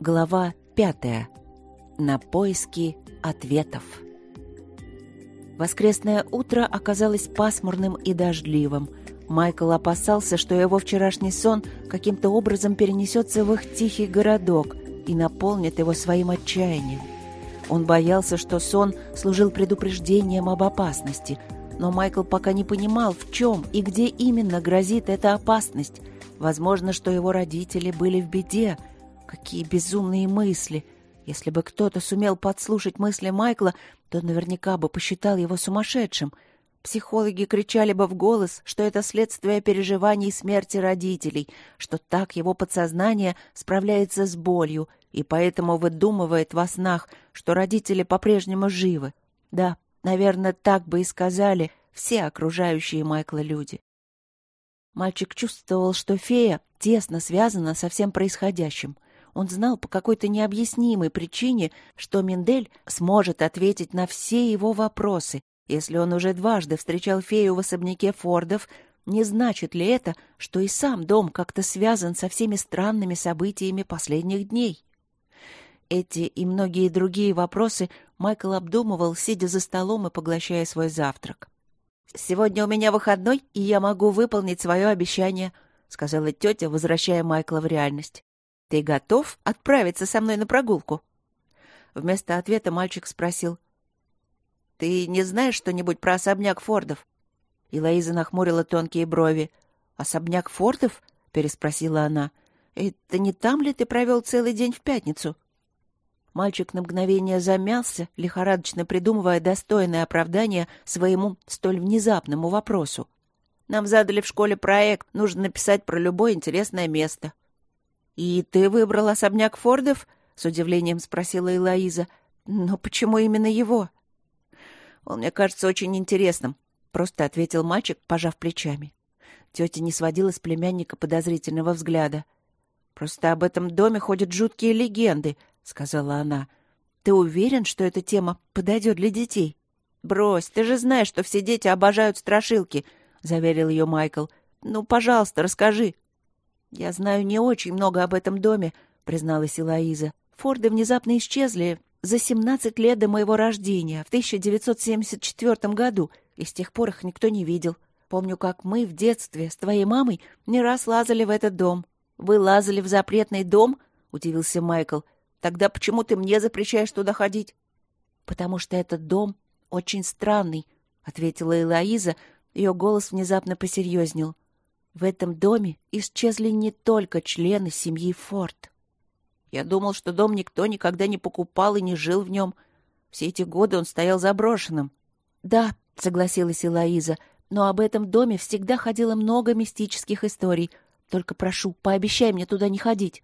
Глава пятая. На поиски ответов. Воскресное утро оказалось пасмурным и дождливым. Майкл опасался, что его вчерашний сон каким-то образом перенесется в их тихий городок и наполнит его своим отчаянием. Он боялся, что сон служил предупреждением об опасности, но Майкл пока не понимал, в чем и где именно грозит эта опасность. Возможно, что его родители были в беде — Какие безумные мысли! Если бы кто-то сумел подслушать мысли Майкла, то наверняка бы посчитал его сумасшедшим. Психологи кричали бы в голос, что это следствие переживаний смерти родителей, что так его подсознание справляется с болью и поэтому выдумывает во снах, что родители по-прежнему живы. Да, наверное, так бы и сказали все окружающие Майкла люди. Мальчик чувствовал, что фея тесно связана со всем происходящим — он знал по какой-то необъяснимой причине, что Миндель сможет ответить на все его вопросы. Если он уже дважды встречал фею в особняке Фордов, не значит ли это, что и сам дом как-то связан со всеми странными событиями последних дней? Эти и многие другие вопросы Майкл обдумывал, сидя за столом и поглощая свой завтрак. «Сегодня у меня выходной, и я могу выполнить свое обещание», — сказала тетя, возвращая Майкла в реальность. «Ты готов отправиться со мной на прогулку?» Вместо ответа мальчик спросил. «Ты не знаешь что-нибудь про особняк Фордов?» И Лоиза нахмурила тонкие брови. «Особняк Фордов?» — переспросила она. «Это не там ли ты провел целый день в пятницу?» Мальчик на мгновение замялся, лихорадочно придумывая достойное оправдание своему столь внезапному вопросу. «Нам задали в школе проект, нужно написать про любое интересное место. «И ты выбрал особняк Фордов?» — с удивлением спросила Элоиза. «Но почему именно его?» «Он мне кажется очень интересным», — просто ответил мальчик, пожав плечами. Тетя не сводила с племянника подозрительного взгляда. «Просто об этом доме ходят жуткие легенды», — сказала она. «Ты уверен, что эта тема подойдет для детей?» «Брось, ты же знаешь, что все дети обожают страшилки», — заверил ее Майкл. «Ну, пожалуйста, расскажи». «Я знаю не очень много об этом доме», — призналась Илоиза. «Форды внезапно исчезли за 17 лет до моего рождения, в 1974 году, и с тех пор их никто не видел. Помню, как мы в детстве с твоей мамой не раз лазали в этот дом». «Вы лазали в запретный дом?» — удивился Майкл. «Тогда почему ты мне запрещаешь туда ходить?» «Потому что этот дом очень странный», — ответила Элоиза. Ее голос внезапно посерьезнел. В этом доме исчезли не только члены семьи Форд. Я думал, что дом никто никогда не покупал и не жил в нем. Все эти годы он стоял заброшенным. — Да, — согласилась Элоиза, — но об этом доме всегда ходило много мистических историй. Только прошу, пообещай мне туда не ходить.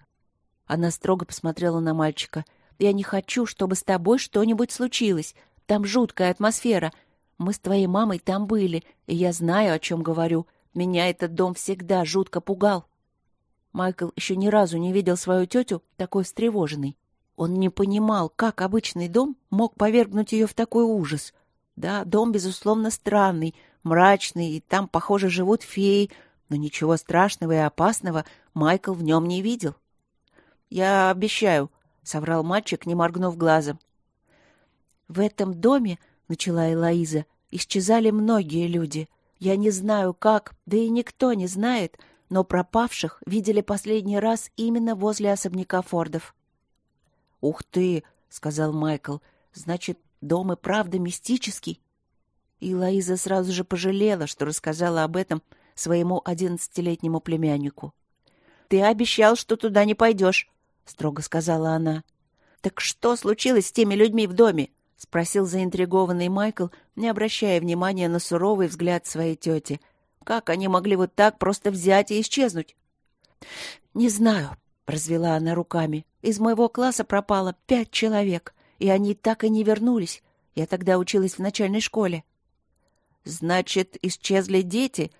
Она строго посмотрела на мальчика. «Я не хочу, чтобы с тобой что-нибудь случилось. Там жуткая атмосфера. Мы с твоей мамой там были, и я знаю, о чем говорю. Меня этот дом всегда жутко пугал. Майкл еще ни разу не видел свою тетю такой встревоженной. Он не понимал, как обычный дом мог повергнуть ее в такой ужас. Да, дом, безусловно, странный, мрачный, и там, похоже, живут феи, но ничего страшного и опасного Майкл в нем не видел. «Я обещаю», — соврал мальчик, не моргнув глазом. «В этом доме, — начала Элоиза, — исчезали многие люди. Я не знаю как, да и никто не знает, но пропавших видели последний раз именно возле особняка Фордов. «Ух ты!» — сказал Майкл. «Значит, дом и правда мистический?» И Лоиза сразу же пожалела, что рассказала об этом своему одиннадцатилетнему племяннику. «Ты обещал, что туда не пойдешь», — строго сказала она. «Так что случилось с теми людьми в доме? — спросил заинтригованный Майкл, не обращая внимания на суровый взгляд своей тети. «Как они могли вот так просто взять и исчезнуть?» «Не знаю», — развела она руками. «Из моего класса пропало пять человек, и они так и не вернулись. Я тогда училась в начальной школе». «Значит, исчезли дети,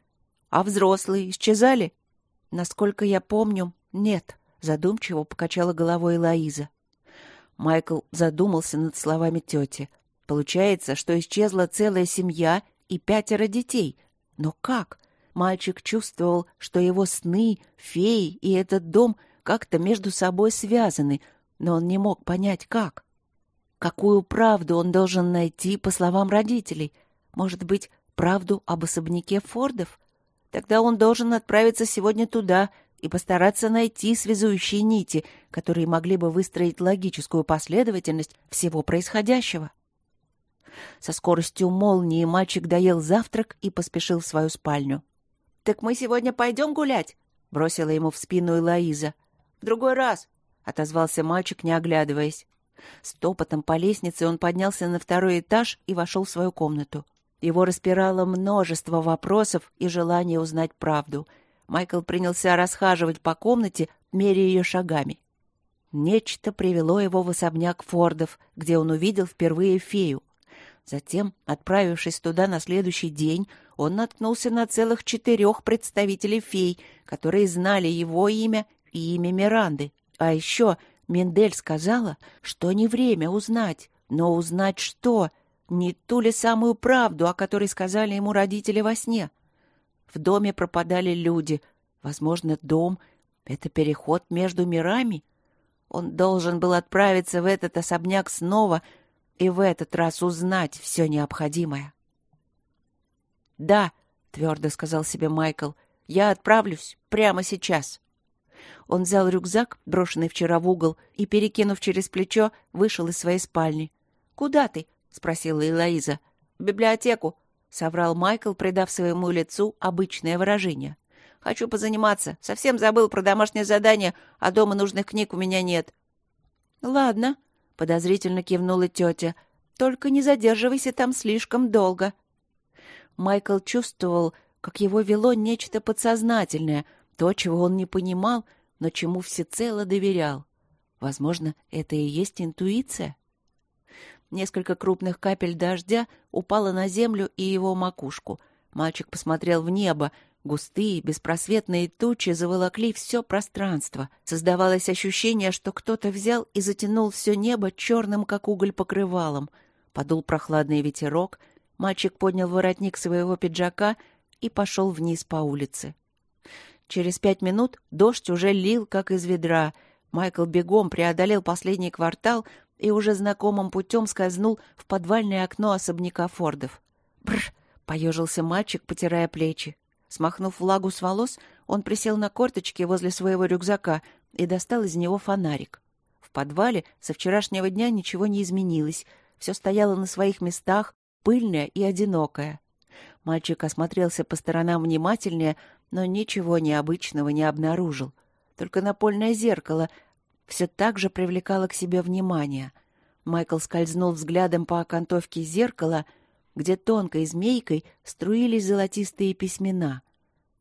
а взрослые исчезали?» «Насколько я помню, нет», — задумчиво покачала головой Лоиза. Майкл задумался над словами тети. Получается, что исчезла целая семья и пятеро детей. Но как? Мальчик чувствовал, что его сны, феи и этот дом как-то между собой связаны, но он не мог понять, как. Какую правду он должен найти, по словам родителей? Может быть, правду об особняке Фордов? Тогда он должен отправиться сегодня туда и постараться найти связующие нити, которые могли бы выстроить логическую последовательность всего происходящего. Со скоростью молнии мальчик доел завтрак и поспешил в свою спальню. «Так мы сегодня пойдем гулять?» — бросила ему в спину Элоиза. «В другой раз», — отозвался мальчик, не оглядываясь. Стопотом по лестнице он поднялся на второй этаж и вошел в свою комнату. Его распирало множество вопросов и желание узнать правду. Майкл принялся расхаживать по комнате, меряя ее шагами. Нечто привело его в особняк Фордов, где он увидел впервые фею. Затем, отправившись туда на следующий день, он наткнулся на целых четырех представителей фей, которые знали его имя и имя Миранды. А еще Мендель сказала, что не время узнать, но узнать что? Не ту ли самую правду, о которой сказали ему родители во сне? В доме пропадали люди. Возможно, дом — это переход между мирами? Он должен был отправиться в этот особняк снова и в этот раз узнать все необходимое. «Да», — твердо сказал себе Майкл, — «я отправлюсь прямо сейчас». Он взял рюкзак, брошенный вчера в угол, и, перекинув через плечо, вышел из своей спальни. «Куда ты?» — спросила Элоиза. «В библиотеку», — соврал Майкл, придав своему лицу обычное выражение. «Хочу позаниматься. Совсем забыл про домашнее задание, а дома нужных книг у меня нет». «Ладно», — подозрительно кивнула тетя. «Только не задерживайся там слишком долго». Майкл чувствовал, как его вело нечто подсознательное, то, чего он не понимал, но чему всецело доверял. Возможно, это и есть интуиция? Несколько крупных капель дождя упало на землю и его макушку. Мальчик посмотрел в небо. Густые, беспросветные тучи заволокли все пространство. Создавалось ощущение, что кто-то взял и затянул все небо черным, как уголь, покрывалом. Подул прохладный ветерок. Мальчик поднял воротник своего пиджака и пошел вниз по улице. Через пять минут дождь уже лил, как из ведра. Майкл бегом преодолел последний квартал и уже знакомым путем скользнул в подвальное окно особняка Фордов. Бррр! — поежился мальчик, потирая плечи. Смахнув влагу с волос, он присел на корточки возле своего рюкзака и достал из него фонарик. В подвале со вчерашнего дня ничего не изменилось. Все стояло на своих местах, пыльное и одинокое. Мальчик осмотрелся по сторонам внимательнее, но ничего необычного не обнаружил. Только напольное зеркало все так же привлекало к себе внимание. Майкл скользнул взглядом по окантовке зеркала, где тонкой змейкой струились золотистые письмена.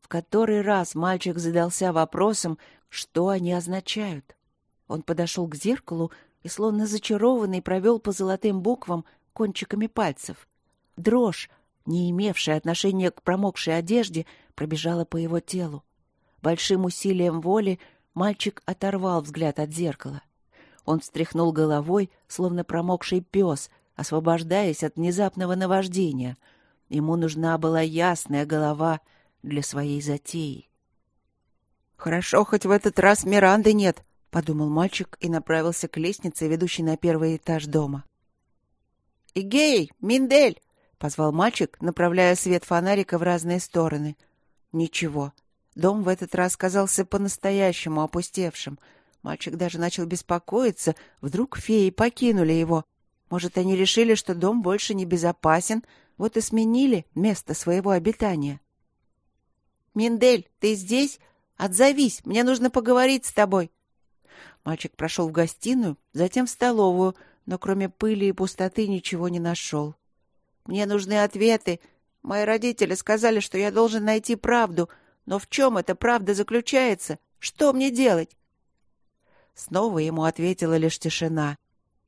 В который раз мальчик задался вопросом, что они означают. Он подошел к зеркалу и, словно зачарованный, провел по золотым буквам кончиками пальцев. Дрожь, не имевшая отношения к промокшей одежде, пробежала по его телу. Большим усилием воли мальчик оторвал взгляд от зеркала. Он встряхнул головой, словно промокший пес, освобождаясь от внезапного наваждения. Ему нужна была ясная голова для своей затеи. «Хорошо, хоть в этот раз Миранды нет», — подумал мальчик и направился к лестнице, ведущей на первый этаж дома. «Игей! Миндель!» — позвал мальчик, направляя свет фонарика в разные стороны. Ничего. Дом в этот раз казался по-настоящему опустевшим. Мальчик даже начал беспокоиться. Вдруг феи покинули его. Может, они решили, что дом больше не безопасен, вот и сменили место своего обитания. «Миндель, ты здесь? Отзовись, мне нужно поговорить с тобой». Мальчик прошел в гостиную, затем в столовую, но кроме пыли и пустоты ничего не нашел. Мне нужны ответы. Мои родители сказали, что я должен найти правду. Но в чем эта правда заключается? Что мне делать?» Снова ему ответила лишь тишина.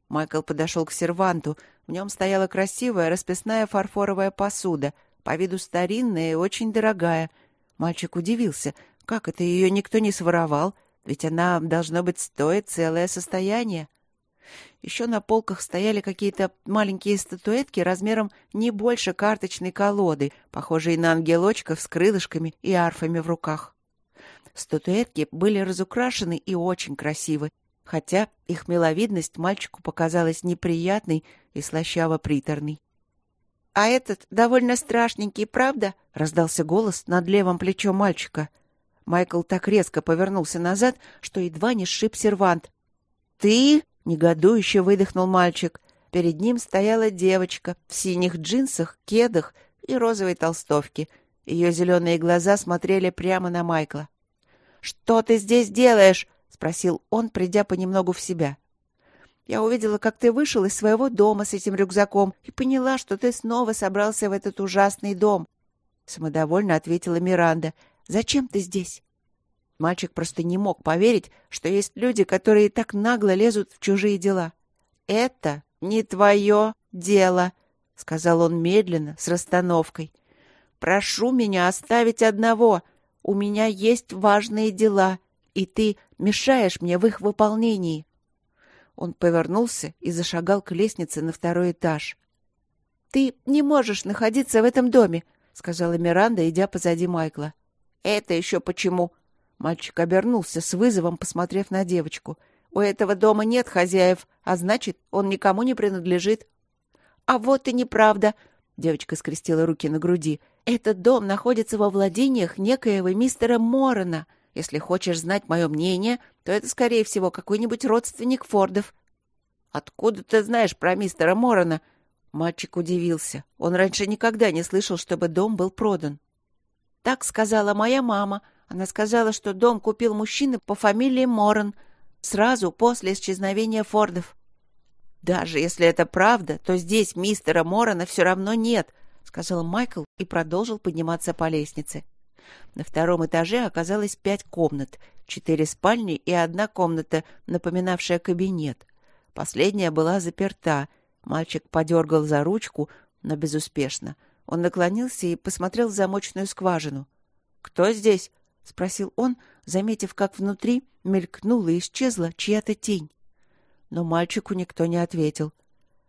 Майкл подошел к серванту. В нем стояла красивая расписная фарфоровая посуда, по виду старинная и очень дорогая. Мальчик удивился, как это ее никто не своровал, ведь она, должно быть, стоит целое состояние. Еще на полках стояли какие-то маленькие статуэтки размером не больше карточной колоды, похожие на ангелочков с крылышками и арфами в руках. Статуэтки были разукрашены и очень красивы, хотя их миловидность мальчику показалась неприятной и слащаво-приторной. «А этот довольно страшненький, правда?» — раздался голос над левым плечом мальчика. Майкл так резко повернулся назад, что едва не сшиб сервант. «Ты?» — негодующе выдохнул мальчик. Перед ним стояла девочка в синих джинсах, кедах и розовой толстовке. Ее зеленые глаза смотрели прямо на Майкла. «Что ты здесь делаешь?» — спросил он, придя понемногу в себя. «Я увидела, как ты вышел из своего дома с этим рюкзаком и поняла, что ты снова собрался в этот ужасный дом», — самодовольно ответила Миранда. «Зачем ты здесь?» Мальчик просто не мог поверить, что есть люди, которые так нагло лезут в чужие дела. «Это не твое дело», — сказал он медленно, с расстановкой. «Прошу меня оставить одного. У меня есть важные дела, и ты мешаешь мне в их выполнении». Он повернулся и зашагал к лестнице на второй этаж. «Ты не можешь находиться в этом доме», — сказала Миранда, идя позади Майкла. «Это еще почему?» Мальчик обернулся с вызовом, посмотрев на девочку. «У этого дома нет хозяев, а значит, он никому не принадлежит». «А вот и неправда», — девочка скрестила руки на груди. «Этот дом находится во владениях некоего мистера Морона. Если хочешь знать мое мнение, то это, скорее всего, какой-нибудь родственник Фордов». «Откуда ты знаешь про мистера Морона?» Мальчик удивился. Он раньше никогда не слышал, чтобы дом был продан. «Так сказала моя мама», она сказала, что дом купил мужчина по фамилии Моран сразу после исчезновения Фордов. «Даже если это правда, то здесь мистера Морана все равно нет», — сказал Майкл и продолжил подниматься по лестнице. На втором этаже оказалось пять комнат, четыре спальни и одна комната, напоминавшая кабинет. Последняя была заперта. Мальчик подергал за ручку, но безуспешно. Он наклонился и посмотрел в замочную скважину. «Кто здесь?» — спросил он, заметив, как внутри мелькнула и исчезла чья-то тень. Но мальчику никто не ответил.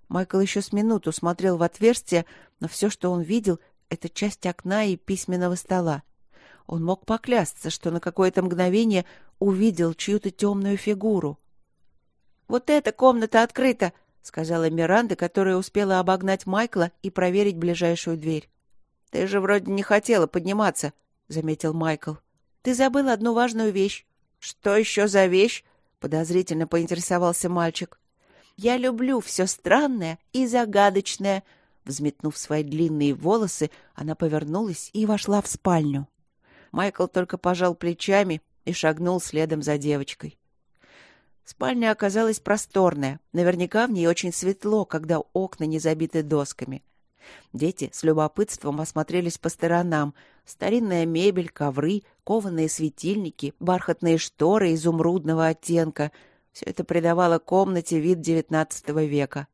Майкл еще с минуту смотрел в отверстие, но все, что он видел, — это часть окна и письменного стола. Он мог поклясться, что на какое-то мгновение увидел чью-то темную фигуру. «Вот эта комната открыта!» — сказала Миранда, которая успела обогнать Майкла и проверить ближайшую дверь. «Ты же вроде не хотела подниматься», — заметил Майкл. Ты забыл одну важную вещь. Что еще за вещь? Подозрительно поинтересовался мальчик. Я люблю все странное и загадочное. Взметнув свои длинные волосы, она повернулась и вошла в спальню. Майкл только пожал плечами и шагнул следом за девочкой. Спальня оказалась просторная. Наверняка в ней очень светло, когда окна не забиты досками. Дети с любопытством осмотрелись по сторонам. Старинная мебель, ковры, кованые светильники, бархатные шторы изумрудного оттенка — все это придавало комнате вид XIX века.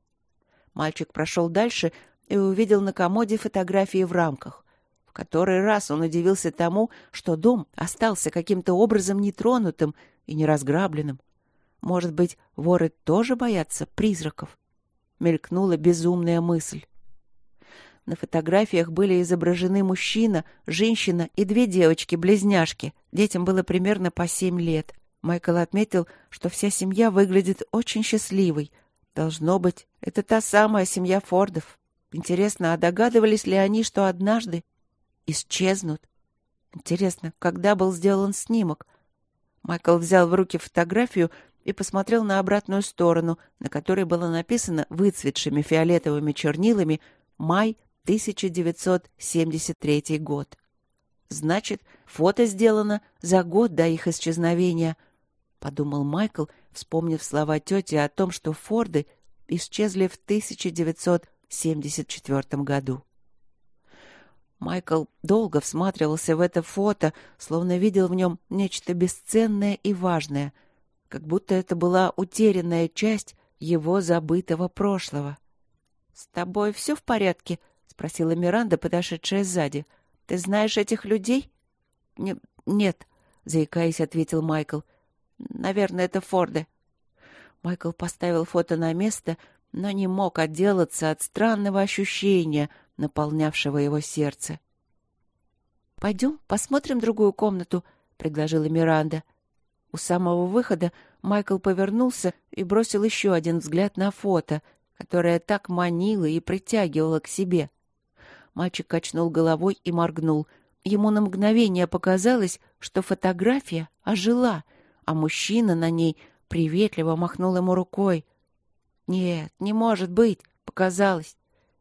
Мальчик прошел дальше и увидел на комоде фотографии в рамках. В который раз он удивился тому, что дом остался каким-то образом нетронутым и неразграбленным. Может быть, воры тоже боятся призраков? Мелькнула безумная мысль. На фотографиях были изображены мужчина, женщина и две девочки-близняшки. Детям было примерно по семь лет. Майкл отметил, что вся семья выглядит очень счастливой. Должно быть, это та самая семья Фордов. Интересно, а догадывались ли они, что однажды исчезнут? Интересно, когда был сделан снимок? Майкл взял в руки фотографию и посмотрел на обратную сторону, на которой было написано выцветшими фиолетовыми чернилами «Май 1973 год. Значит, фото сделано за год до их исчезновения, подумал Майкл, вспомнив слова тети о том, что Форды исчезли в 1974 году. Майкл долго всматривался в это фото, словно видел в нем нечто бесценное и важное, как будто это была утерянная часть его забытого прошлого. «С тобой все в порядке?» Спросила Миранда, подошедшая сзади. Ты знаешь этих людей? Не, нет, заикаясь, ответил Майкл. Наверное, это Форды. Майкл поставил фото на место, но не мог отделаться от странного ощущения, наполнявшего его сердце. «Пойдем, посмотрим другую комнату», — предложила Миранда. У самого выхода Майкл повернулся и бросил еще один взгляд на фото, которое так манило и притягивало к себе. Мальчик качнул головой и моргнул. Ему на мгновение показалось, что фотография ожила, а мужчина на ней приветливо махнул ему рукой. «Нет, не может быть!» — показалось.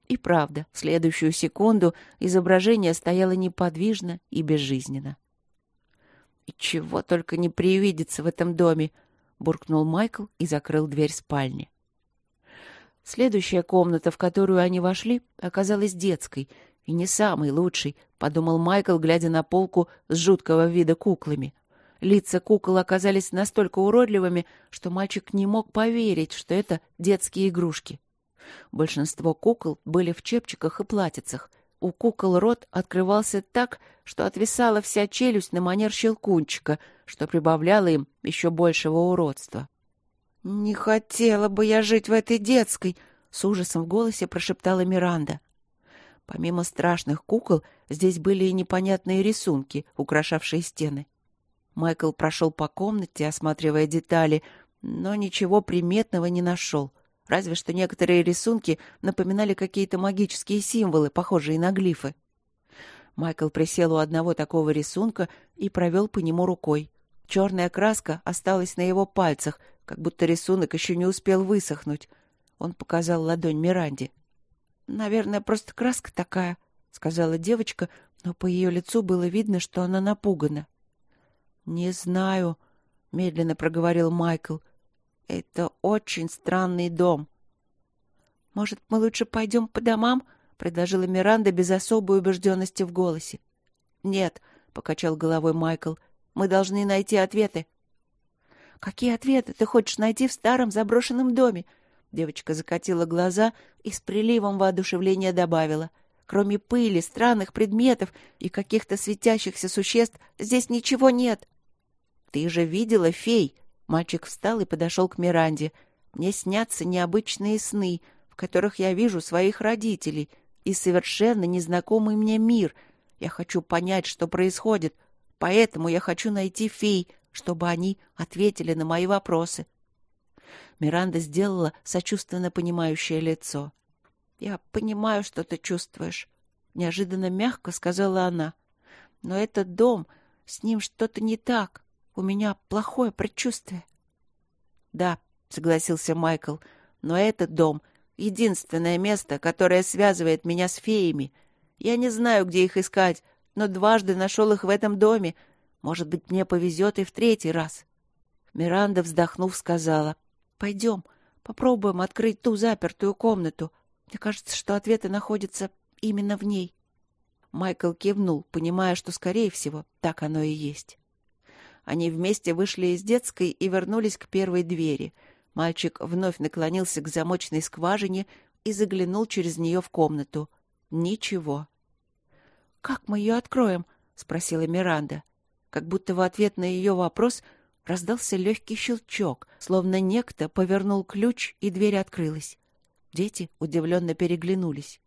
И правда, в следующую секунду изображение стояло неподвижно и безжизненно. «И чего только не привидится в этом доме!» — буркнул Майкл и закрыл дверь спальни. Следующая комната, в которую они вошли, оказалась детской и не самой лучшей, — подумал Майкл, глядя на полку с жуткого вида куклами. Лица кукол оказались настолько уродливыми, что мальчик не мог поверить, что это детские игрушки. Большинство кукол были в чепчиках и платьицах. У кукол рот открывался так, что отвисала вся челюсть на манер щелкунчика, что прибавляло им еще большего уродства. «Не хотела бы я жить в этой детской!» — с ужасом в голосе прошептала Миранда. Помимо страшных кукол, здесь были и непонятные рисунки, украшавшие стены. Майкл прошел по комнате, осматривая детали, но ничего приметного не нашел — разве что некоторые рисунки напоминали какие-то магические символы, похожие на глифы. Майкл присел у одного такого рисунка и провел по нему рукой. Черная краска осталась на его пальцах, как будто рисунок еще не успел высохнуть. Он показал ладонь Миранде. «Наверное, просто краска такая», — сказала девочка, но по ее лицу было видно, что она напугана. «Не знаю», — медленно проговорил Майкл, — это очень странный дом. Может, мы лучше пойдем по домам? предложила Миранда без особой убежденности в голосе. Нет, покачал головой Майкл. Мы должны найти ответы. Какие ответы ты хочешь найти в старом заброшенном доме? Девочка закатила глаза и с приливом воодушевления добавила: Кроме пыли, странных предметов и каких-то светящихся существ, здесь ничего нет. Ты же видела фей, Мальчик встал и подошел к Миранде. «Мне снятся необычные сны, в которых я вижу своих родителей и совершенно незнакомый мне мир. Я хочу понять, что происходит, поэтому я хочу найти фей, чтобы они ответили на мои вопросы». Миранда сделала сочувственно понимающее лицо. «Я понимаю, что ты чувствуешь», — неожиданно мягко сказала она. «Но этот дом, с ним что-то не так. У меня плохое предчувствие. Да, согласился Майкл, но этот дом — единственное место, которое связывает меня с феями. Я не знаю, где их искать, но дважды нашел их в этом доме. Может быть, мне повезет и в третий раз. Миранда, вздохнув, сказала, «Пойдем, попробуем открыть ту запертую комнату. Мне кажется, что ответы находятся именно в ней». Майкл кивнул, понимая, что, скорее всего, так оно и есть. Они вместе вышли из детской и вернулись к первой двери. Мальчик вновь наклонился к замочной скважине и заглянул через нее в комнату. Ничего. «Как мы ее откроем?» — спросила Миранда. Как будто в ответ на ее вопрос раздался легкий щелчок, словно некто повернул ключ, и дверь открылась. Дети удивленно переглянулись.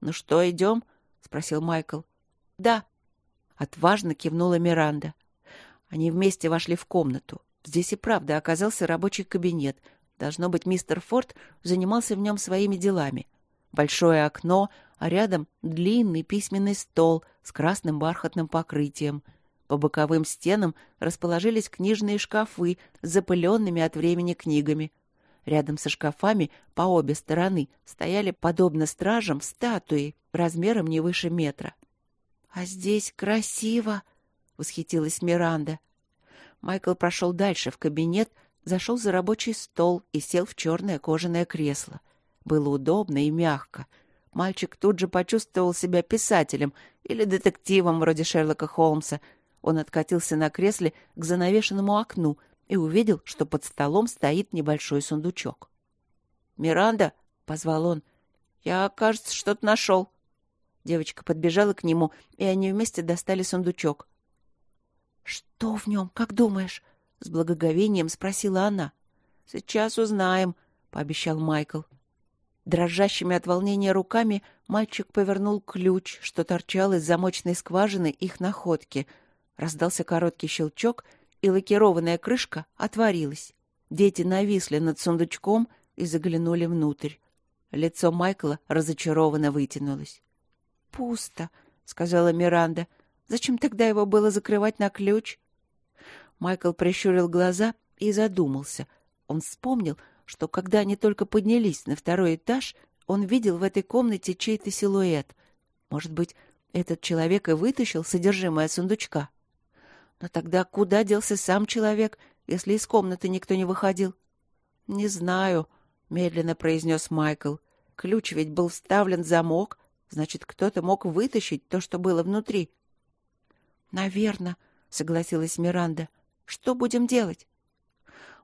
«Ну что, идем?» — спросил Майкл. «Да». Отважно кивнула Миранда. Они вместе вошли в комнату. Здесь и правда оказался рабочий кабинет. Должно быть, мистер Форд занимался в нем своими делами. Большое окно, а рядом длинный письменный стол с красным бархатным покрытием. По боковым стенам расположились книжные шкафы с запыленными от времени книгами. Рядом со шкафами по обе стороны стояли, подобно стражам, статуи размером не выше метра. — А здесь красиво! — восхитилась Миранда. Майкл прошел дальше в кабинет, зашел за рабочий стол и сел в черное кожаное кресло. Было удобно и мягко. Мальчик тут же почувствовал себя писателем или детективом вроде Шерлока Холмса. Он откатился на кресле к занавешенному окну и увидел, что под столом стоит небольшой сундучок. «Миранда!» — позвал он. «Я, кажется, что-то нашел». Девочка подбежала к нему, и они вместе достали сундучок. «Что в нем, как думаешь?» — с благоговением спросила она. «Сейчас узнаем», — пообещал Майкл. Дрожащими от волнения руками мальчик повернул ключ, что торчал из замочной скважины их находки. Раздался короткий щелчок, и лакированная крышка отворилась. Дети нависли над сундучком и заглянули внутрь. Лицо Майкла разочарованно вытянулось. «Пусто», — сказала Миранда. «Зачем тогда его было закрывать на ключ?» Майкл прищурил глаза и задумался. Он вспомнил, что когда они только поднялись на второй этаж, он видел в этой комнате чей-то силуэт. Может быть, этот человек и вытащил содержимое сундучка? Но тогда куда делся сам человек, если из комнаты никто не выходил? — Не знаю, — медленно произнес Майкл. Ключ ведь был вставлен в замок, значит, кто-то мог вытащить то, что было внутри. — Наверно, — согласилась Миранда. — Что будем делать?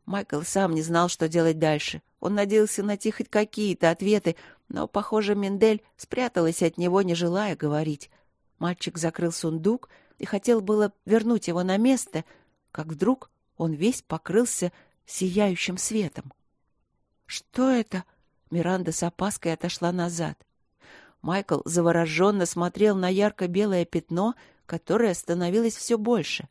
Майкл сам не знал, что делать дальше. Он надеялся найти хоть какие-то ответы, но, похоже, Мендель спряталась от него, не желая говорить. Мальчик закрыл сундук и хотел было вернуть его на место, как вдруг он весь покрылся сияющим светом. «Что это?» Миранда с опаской отошла назад. Майкл завороженно смотрел на ярко-белое пятно, которое становилось все больше.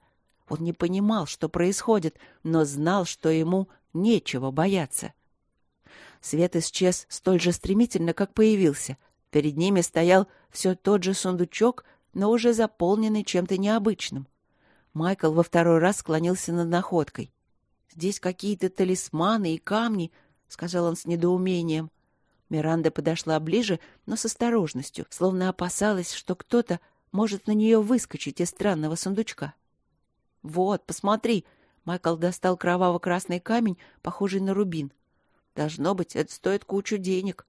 Он не понимал, что происходит, но знал, что ему нечего бояться. Свет исчез столь же стремительно, как появился. Перед ними стоял все тот же сундучок, но уже заполненный чем-то необычным. Майкл во второй раз склонился над находкой. «Здесь какие-то талисманы и камни», — сказал он с недоумением. Миранда подошла ближе, но с осторожностью, словно опасалась, что кто-то может на нее выскочить из странного сундучка. «Вот, посмотри!» — Майкл достал кроваво-красный камень, похожий на рубин. «Должно быть, это стоит кучу денег».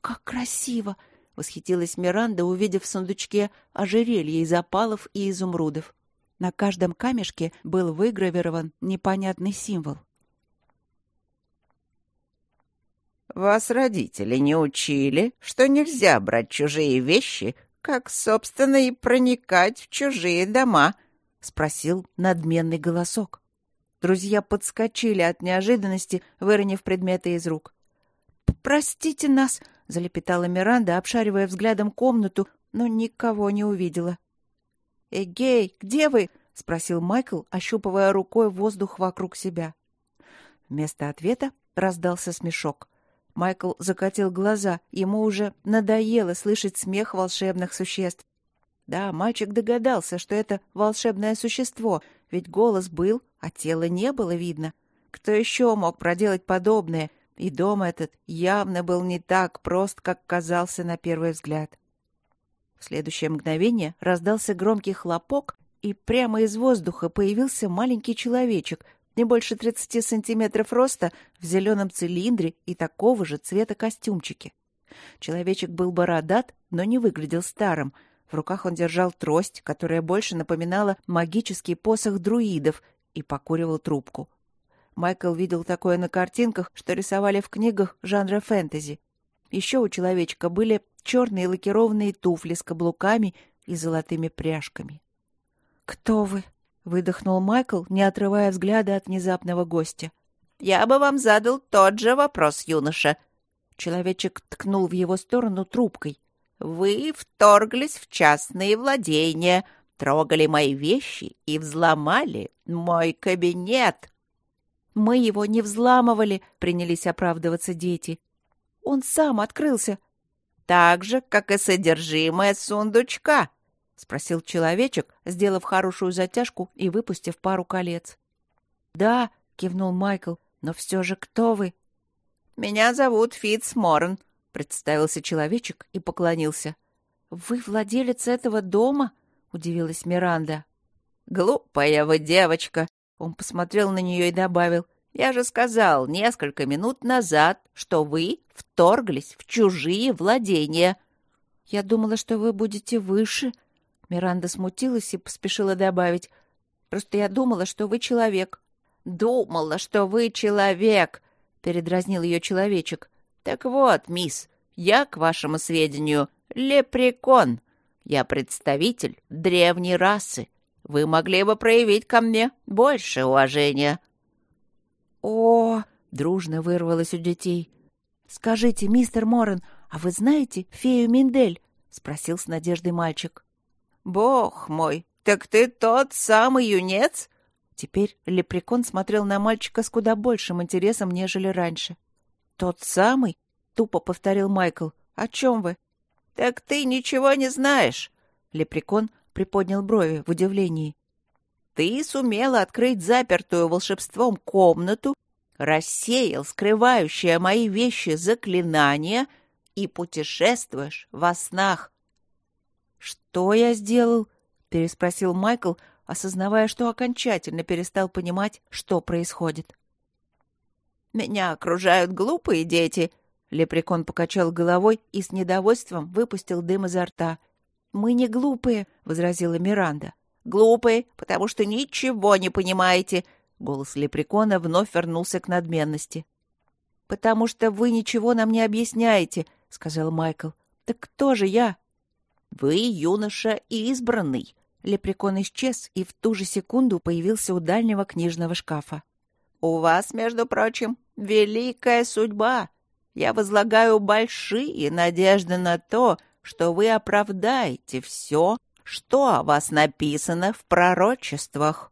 «Как красиво!» — восхитилась Миранда, увидев в сундучке ожерелье из опалов и изумрудов. На каждом камешке был выгравирован непонятный символ. «Вас родители не учили, что нельзя брать чужие вещи, как, собственно, и проникать в чужие дома?» — спросил надменный голосок. Друзья подскочили от неожиданности, выронив предметы из рук. «Простите нас!» — залепетала Миранда, обшаривая взглядом комнату, но никого не увидела. «Эгей, где вы?» — спросил Майкл, ощупывая рукой воздух вокруг себя. Вместо ответа раздался смешок. Майкл закатил глаза. Ему уже надоело слышать смех волшебных существ. Да, мальчик догадался, что это волшебное существо, ведь голос был, а тела не было видно. Кто еще мог проделать подобное? И дом этот явно был не так прост, как казался на первый взгляд. В следующее мгновение раздался громкий хлопок, и прямо из воздуха появился маленький человечек, не больше 30 сантиметров роста, в зеленом цилиндре и такого же цвета костюмчике. Человечек был бородат, но не выглядел старым. В руках он держал трость, которая больше напоминала магический посох друидов, и покуривал трубку. Майкл видел такое на картинках, что рисовали в книгах жанра фэнтези. Еще у человечка были черные лакированные туфли с каблуками и золотыми пряжками. «Кто вы?» — выдохнул Майкл, не отрывая взгляда от внезапного гостя. «Я бы вам задал тот же вопрос, юноша». Человечек ткнул в его сторону трубкой. «Вы вторглись в частные владения, трогали мои вещи и взломали мой кабинет». «Мы его не взламывали», — принялись оправдываться дети. «Он сам открылся». «Так же, как и содержимое сундучка», — спросил человечек, сделав хорошую затяжку и выпустив пару колец. «Да», — кивнул Майкл, — «но все же кто вы?» «Меня зовут Фитц Морн», — представился человечек и поклонился. «Вы владелец этого дома?» — удивилась Миранда. «Глупая вы девочка!» — он посмотрел на нее и добавил. «Я же сказал несколько минут назад, что вы вторглись в чужие владения». «Я думала, что вы будете выше», Миранда смутилась и поспешила добавить. «Просто я думала, что вы человек». «Думала, что вы человек», — передразнил ее человечек. «Так вот, мисс, я, к вашему сведению, лепрекон. Я представитель древней расы. Вы могли бы проявить ко мне больше уважения». «О!» — дружно вырвалось у детей. «Скажите, мистер Моррен, а вы знаете фею Миндель?» — спросил с надеждой мальчик. «Бог мой, так ты тот самый юнец?» Теперь лепрекон смотрел на мальчика с куда большим интересом, нежели раньше. «Тот самый?» — тупо повторил Майкл. «О чем вы?» «Так ты ничего не знаешь!» Лепрекон приподнял брови в удивлении. «Ты сумела открыть запертую волшебством комнату, рассеял скрывающие мои вещи заклинания и путешествуешь во снах». «Что я сделал?» — переспросил Майкл, осознавая, что окончательно перестал понимать, что происходит. «Меня окружают глупые дети», — Лепрекон покачал головой и с недовольством выпустил дым изо рта. «Мы не глупые», — возразила Миранда. «Глупые, потому что ничего не понимаете», — голос Лепрекона вновь вернулся к надменности. «Потому что вы ничего нам не объясняете», — сказал Майкл. «Так кто же я?» «Вы юноша и избранный», Лепрекон исчез и в ту же секунду появился у дальнего книжного шкафа. «У вас, между прочим, великая судьба. Я возлагаю большие надежды на то, что вы оправдаете все, что о вас написано в пророчествах».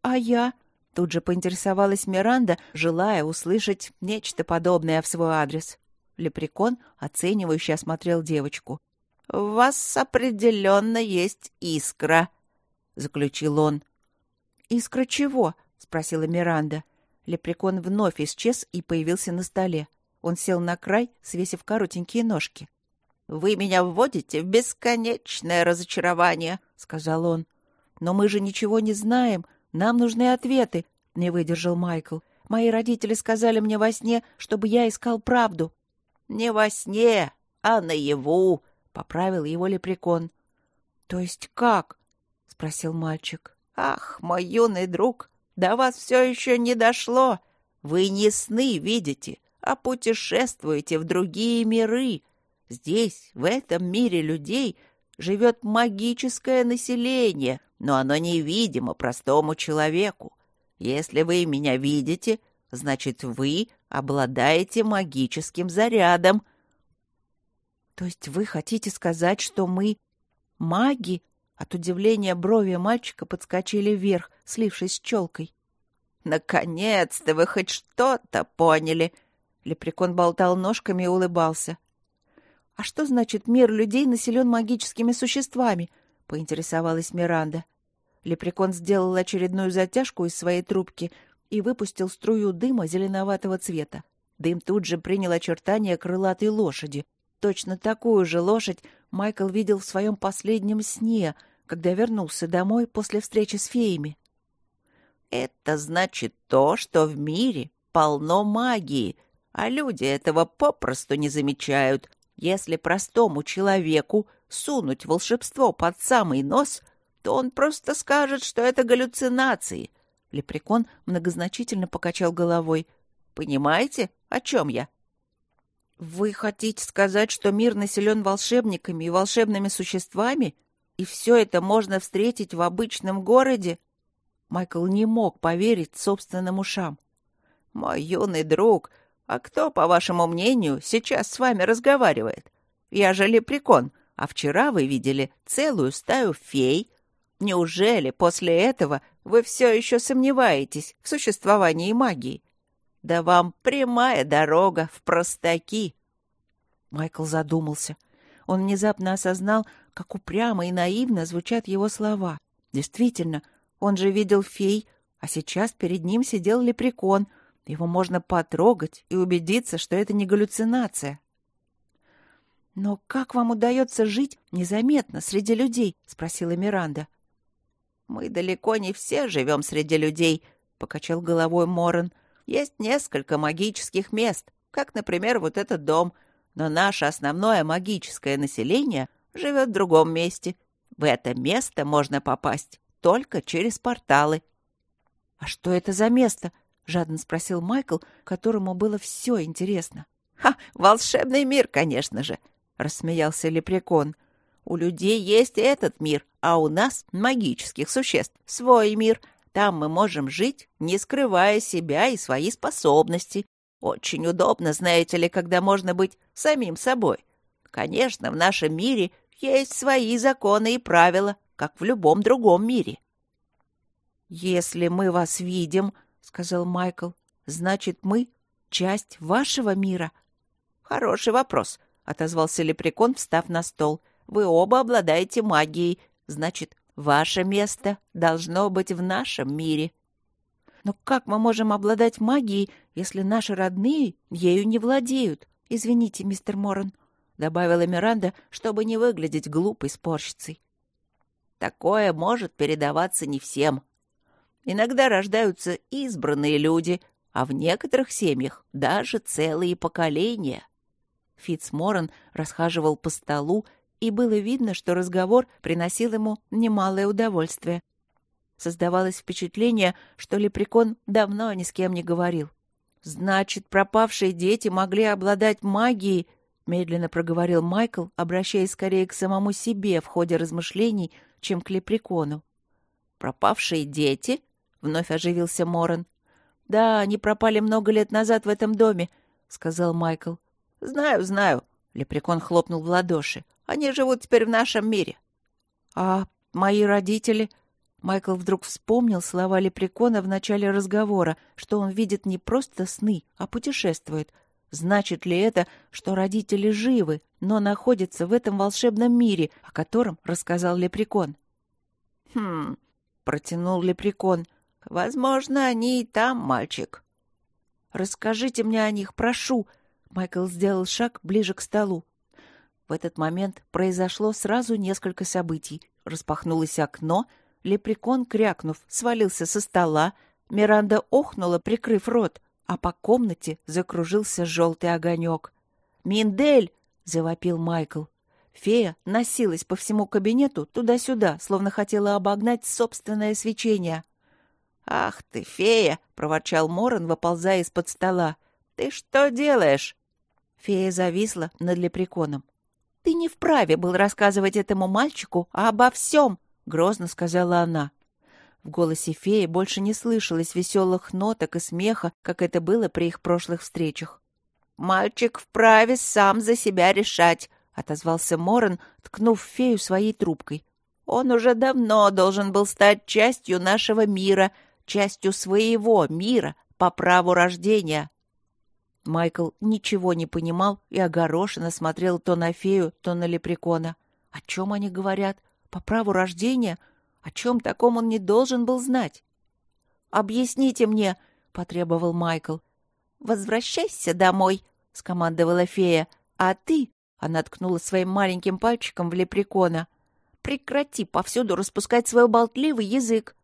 «А я?» — тут же поинтересовалась Миранда, желая услышать нечто подобное в свой адрес. Лепрекон оценивающе осмотрел девочку. «В вас определенно есть искра», — заключил он. «Искра чего?» — спросила Миранда. Лепрекон вновь исчез и появился на столе. Он сел на край, свесив коротенькие ножки. «Вы меня вводите в бесконечное разочарование», — сказал он. «Но мы же ничего не знаем. Нам нужны ответы», — не выдержал Майкл. «Мои родители сказали мне во сне, чтобы я искал правду». «Не во сне, а наяву», Поправил его лепрекон. «То есть как?» — спросил мальчик. «Ах, мой юный друг, до вас все еще не дошло. Вы не сны видите, а путешествуете в другие миры. Здесь, в этом мире людей, живет магическое население, но оно невидимо простому человеку. Если вы меня видите, значит, вы обладаете магическим зарядом — то есть вы хотите сказать, что мы маги? От удивления брови мальчика подскочили вверх, слившись с челкой. «Наконец-то вы хоть что-то поняли!» Лепрекон болтал ножками и улыбался. «А что значит мир людей населен магическими существами?» — поинтересовалась Миранда. Лепрекон сделал очередную затяжку из своей трубки и выпустил струю дыма зеленоватого цвета. Дым тут же принял очертания крылатой лошади. Точно такую же лошадь Майкл видел в своем последнем сне, когда вернулся домой после встречи с феями. «Это значит то, что в мире полно магии, а люди этого попросту не замечают. Если простому человеку сунуть волшебство под самый нос, то он просто скажет, что это галлюцинации». Лепрекон многозначительно покачал головой. «Понимаете, о чем я?» «Вы хотите сказать, что мир населен волшебниками и волшебными существами, и все это можно встретить в обычном городе?» Майкл не мог поверить собственным ушам. «Мой юный друг, а кто, по вашему мнению, сейчас с вами разговаривает? Я же лепрекон, а вчера вы видели целую стаю фей. Неужели после этого вы все еще сомневаетесь в существовании магии? Да вам прямая дорога в простаки. Майкл задумался. Он внезапно осознал, как упрямо и наивно звучат его слова. Действительно, он же видел фей, а сейчас перед ним сидел лепрекон. Его можно потрогать и убедиться, что это не галлюцинация. «Но как вам удается жить незаметно среди людей?» — спросила Миранда. «Мы далеко не все живем среди людей», — покачал головой Морен. Есть несколько магических мест, как, например, вот этот дом, но наше основное магическое население живет в другом месте. В это место можно попасть только через порталы. — А что это за место? — жадно спросил Майкл, которому было все интересно. — Ха, волшебный мир, конечно же, — рассмеялся Лепрекон. — У людей есть этот мир, а у нас, магических существ, свой мир — там мы можем жить, не скрывая себя и свои способности. Очень удобно, знаете ли, когда можно быть самим собой. Конечно, в нашем мире есть свои законы и правила, как в любом другом мире. «Если мы вас видим, — сказал Майкл, — значит, мы — часть вашего мира». «Хороший вопрос», — отозвался лепрекон, встав на стол. «Вы оба обладаете магией. Значит, ваше место должно быть в нашем мире». «Но как мы можем обладать магией, если наши родные ею не владеют? Извините, мистер Моррен», — добавила Миранда, чтобы не выглядеть глупой спорщицей. «Такое может передаваться не всем. Иногда рождаются избранные люди, а в некоторых семьях даже целые поколения». Фитцморрен расхаживал по столу, и было видно, что разговор приносил ему немалое удовольствие. Создавалось впечатление, что лепрекон давно ни с кем не говорил. «Значит, пропавшие дети могли обладать магией — медленно проговорил Майкл, обращаясь скорее к самому себе в ходе размышлений, чем к лепрекону. «Пропавшие дети?» — вновь оживился Моран. «Да, они пропали много лет назад в этом доме», — сказал Майкл. «Знаю, знаю», — лепрекон хлопнул в ладоши. «Они живут теперь в нашем мире». «А мои родители...» Майкл вдруг вспомнил слова лепрекона в начале разговора, что он видит не просто сны, а путешествует — Значит ли это, что родители живы, но находятся в этом волшебном мире, о котором рассказал Лепрекон? «Хм...» — протянул Лепрекон. «Возможно, они и там, мальчик». «Расскажите мне о них, прошу!» Майкл сделал шаг ближе к столу. В этот момент произошло сразу несколько событий. Распахнулось окно, Лепрекон, крякнув, свалился со стола, Миранда охнула, прикрыв рот а по комнате закружился желтый огонек. «Миндель!» — завопил Майкл. Фея носилась по всему кабинету туда-сюда, словно хотела обогнать собственное свечение. «Ах ты, фея!» — проворчал Моран, выползая из-под стола. «Ты что делаешь?» Фея зависла над лепреконом. «Ты не вправе был рассказывать этому мальчику обо всем!» — грозно сказала она. В голосе феи больше не слышалось веселых ноток и смеха, как это было при их прошлых встречах. «Мальчик вправе сам за себя решать», — отозвался Моран, ткнув фею своей трубкой. «Он уже давно должен был стать частью нашего мира, частью своего мира по праву рождения». Майкл ничего не понимал и огорошенно смотрел то на фею, то на лепрекона. О чем они говорят? По праву рождения? О чем таком он не должен был знать? «Объясните мне», — потребовал Майкл. «Возвращайся домой», — скомандовала фея. «А ты», — она ткнула своим маленьким пальчиком в лепрекона, «прекрати повсюду распускать свой болтливый язык».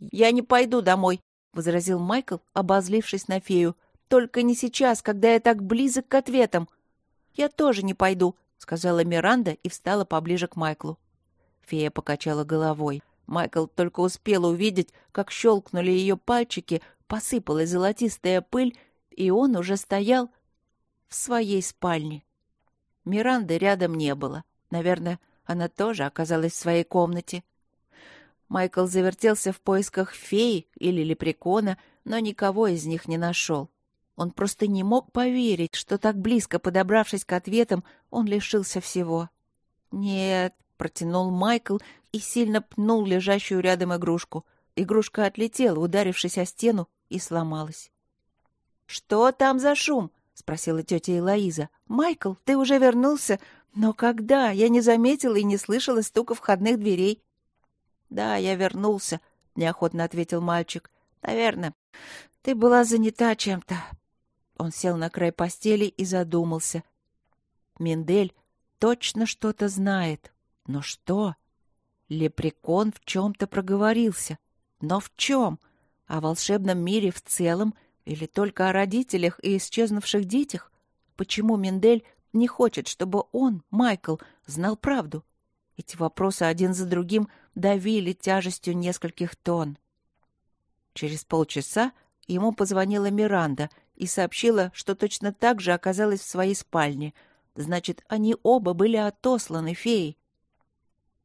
«Я не пойду домой», — возразил Майкл, обозлившись на фею. «Только не сейчас, когда я так близок к ответам». «Я тоже не пойду», — сказала Миранда и встала поближе к Майклу. Фея покачала головой. Майкл только успел увидеть, как щелкнули ее пальчики, посыпалась золотистая пыль, и он уже стоял в своей спальне. Миранды рядом не было. Наверное, она тоже оказалась в своей комнате. Майкл завертелся в поисках феи или лепрекона, но никого из них не нашел. Он просто не мог поверить, что так близко подобравшись к ответам, он лишился всего. «Нет, протянул Майкл и сильно пнул лежащую рядом игрушку. Игрушка отлетела, ударившись о стену, и сломалась. «Что там за шум?» — спросила тетя Элоиза. «Майкл, ты уже вернулся? Но когда? Я не заметила и не слышала стука входных дверей». «Да, я вернулся», — неохотно ответил мальчик. «Наверное, ты была занята чем-то». Он сел на край постели и задумался. Миндель точно что-то знает. Но что? Лепрекон в чем-то проговорился. Но в чем? О волшебном мире в целом или только о родителях и исчезнувших детях? Почему Мендель не хочет, чтобы он, Майкл, знал правду? Эти вопросы один за другим давили тяжестью нескольких тонн. Через полчаса ему позвонила Миранда и сообщила, что точно так же оказалась в своей спальне. Значит, они оба были отосланы феей.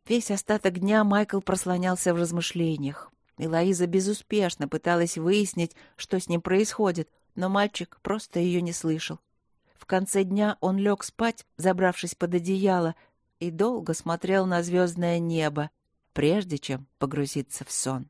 Весь остаток дня Майкл прослонялся в размышлениях. Элоиза безуспешно пыталась выяснить, что с ним происходит, но мальчик просто ее не слышал. В конце дня он лег спать, забравшись под одеяло, и долго смотрел на звездное небо, прежде чем погрузиться в сон.